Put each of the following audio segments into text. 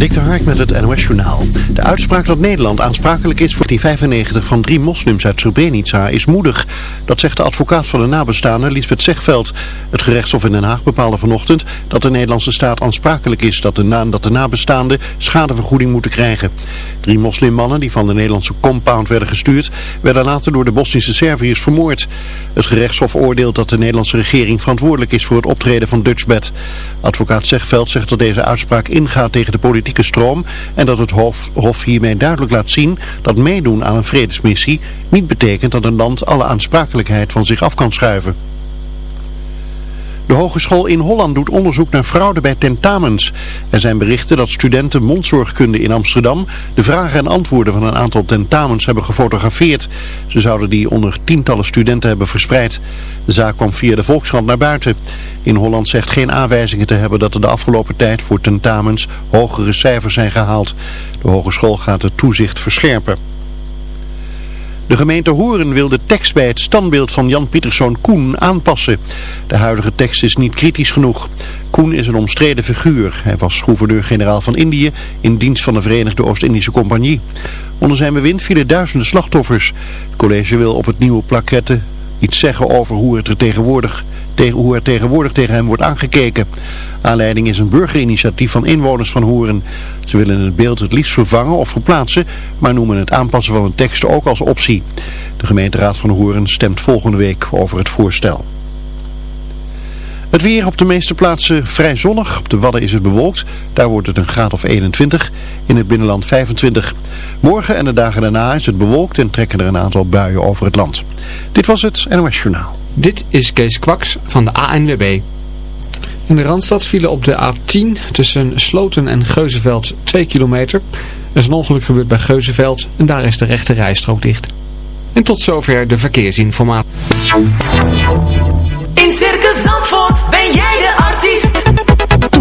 Dik de Hark met het NOS Journaal. De uitspraak dat Nederland aansprakelijk is voor die 95 van drie moslims uit Srebrenica is moedig. Dat zegt de advocaat van de nabestaanden Lisbeth Zegveld. Het gerechtshof in Den Haag bepaalde vanochtend dat de Nederlandse staat aansprakelijk is dat de, dat de nabestaanden schadevergoeding moeten krijgen. Drie moslimmannen die van de Nederlandse compound werden gestuurd, werden later door de Bosnische Serviërs vermoord. Het gerechtshof oordeelt dat de Nederlandse regering verantwoordelijk is voor het optreden van Dutchbed. Advocaat Zegveld zegt dat deze uitspraak ingaat tegen de en dat het Hof hiermee duidelijk laat zien dat meedoen aan een vredesmissie niet betekent dat een land alle aansprakelijkheid van zich af kan schuiven. De Hogeschool in Holland doet onderzoek naar fraude bij tentamens. Er zijn berichten dat studenten mondzorgkunde in Amsterdam de vragen en antwoorden van een aantal tentamens hebben gefotografeerd. Ze zouden die onder tientallen studenten hebben verspreid. De zaak kwam via de Volkskrant naar buiten. In Holland zegt geen aanwijzingen te hebben dat er de afgelopen tijd voor tentamens hogere cijfers zijn gehaald. De hogeschool gaat het toezicht verscherpen. De gemeente Horen wil de tekst bij het standbeeld van Jan Pieterszoon Koen aanpassen. De huidige tekst is niet kritisch genoeg. Koen is een omstreden figuur. Hij was gouverneur-generaal van Indië in dienst van de Verenigde Oost-Indische Compagnie. Onder zijn bewind vielen duizenden slachtoffers. Het college wil op het nieuwe plaquette iets zeggen over hoe, het er tegenwoordig, tegen, hoe er tegenwoordig tegen hem wordt aangekeken. Aanleiding is een burgerinitiatief van inwoners van Hoeren. Ze willen het beeld het liefst vervangen of verplaatsen, maar noemen het aanpassen van een tekst ook als optie. De gemeenteraad van Hoeren stemt volgende week over het voorstel. Het weer op de meeste plaatsen vrij zonnig. Op de Wadden is het bewolkt. Daar wordt het een graad of 21. In het binnenland 25. Morgen en de dagen daarna is het bewolkt en trekken er een aantal buien over het land. Dit was het NOS Journaal. Dit is Kees Kwaks van de ANWB. In de Randstad vielen op de A10 tussen Sloten en Geuzenveld 2 kilometer. Er is een ongeluk gebeurd bij Geuzenveld en daar is de rechte rijstrook dicht. En tot zover de verkeersinformatie.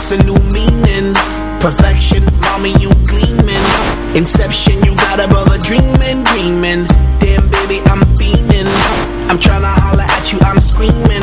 Hotness a new meaning. Perfection, mommy, you gleaming. Inception, you got a brother dreaming, dreaming. Damn, baby, I'm fiending. I'm tryna holler at you, I'm screaming.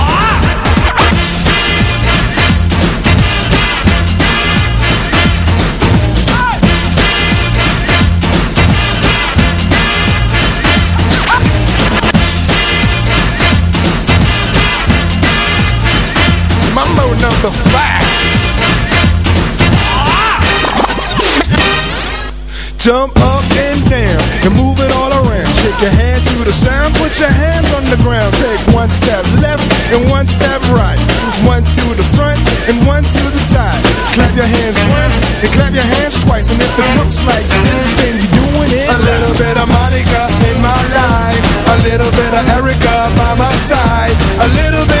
The. Take one step left and one step right. One to the front and one to the side. Clap your hands once and clap your hands twice. And if it looks like this, then you're doing it. A little bit of Monica in my life. A little bit of Erica by my side. A little bit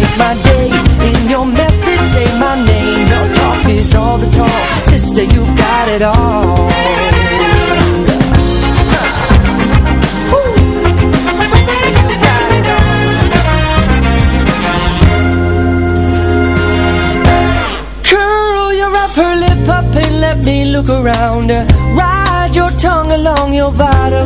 make my day. In your message, say my name. Your talk is all the talk. Sister, you've got it all. Curl your upper lip up and let me look around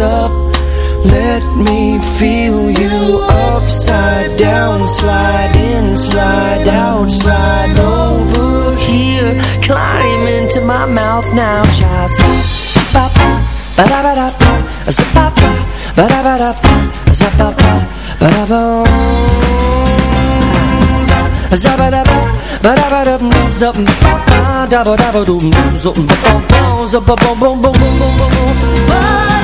up. Let me feel you upside down Slide in, slide out, slide over here. Climb into my mouth now. Child, ba ba da ba da ba ba ba da ba da ba ba da ba Zabba dabba, dabba dabba, zabba dabba, dabba dabba, zabba dabba, zabba dabba, zabba dabba,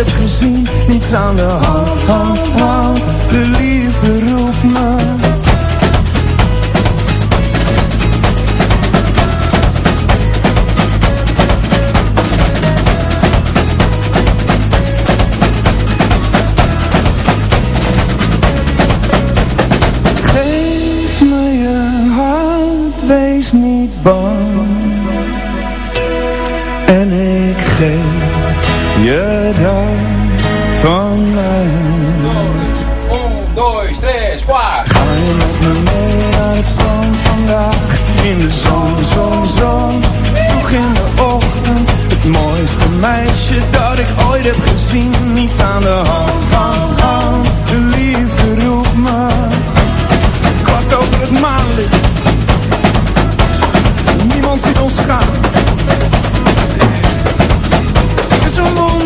heb gezien Niets aan de hand, hand, hand. De liefde me. Geef me je hand, wees niet bang. En ik geef je dat van mij. Ga je met me mee naar het strand vandaag. In de zon, zon, zon. Vroeg in de ochtend. Het mooiste meisje dat ik ooit heb gezien. Niets aan de hand, hand, hand. De liefde roept me. Kwart over het maanlicht. Niemand ziet ons gaan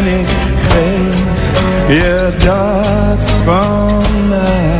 En ik geef je dat van mij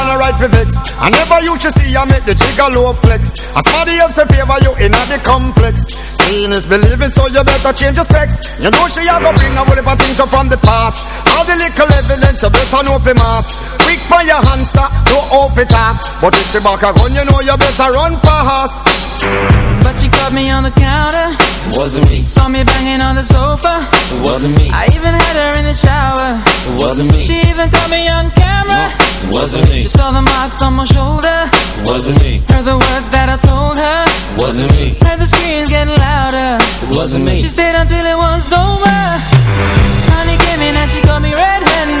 a vex. I never used to see I make the jigger low flex. As somebody else in favor you in the complex. Seeing is believing, so you better change your specs. You know she a go bring a whole heap of things up from the past. All the little evidence you better know for mass. Quick by your answer, no off it up. But if she back a gun, you know you better run fast. But she caught me on the counter. Wasn't me. Saw me banging on the sofa. Wasn't me. I even had her in the shower. Wasn't me. She even caught me on camera. Wasn't me. She saw the marks on my shoulder. Wasn't me. Heard the words that I told her. Wasn't me. Heard the screams getting louder. Wasn't me. She stayed until it was over. Honey came in and she caught me red-handed,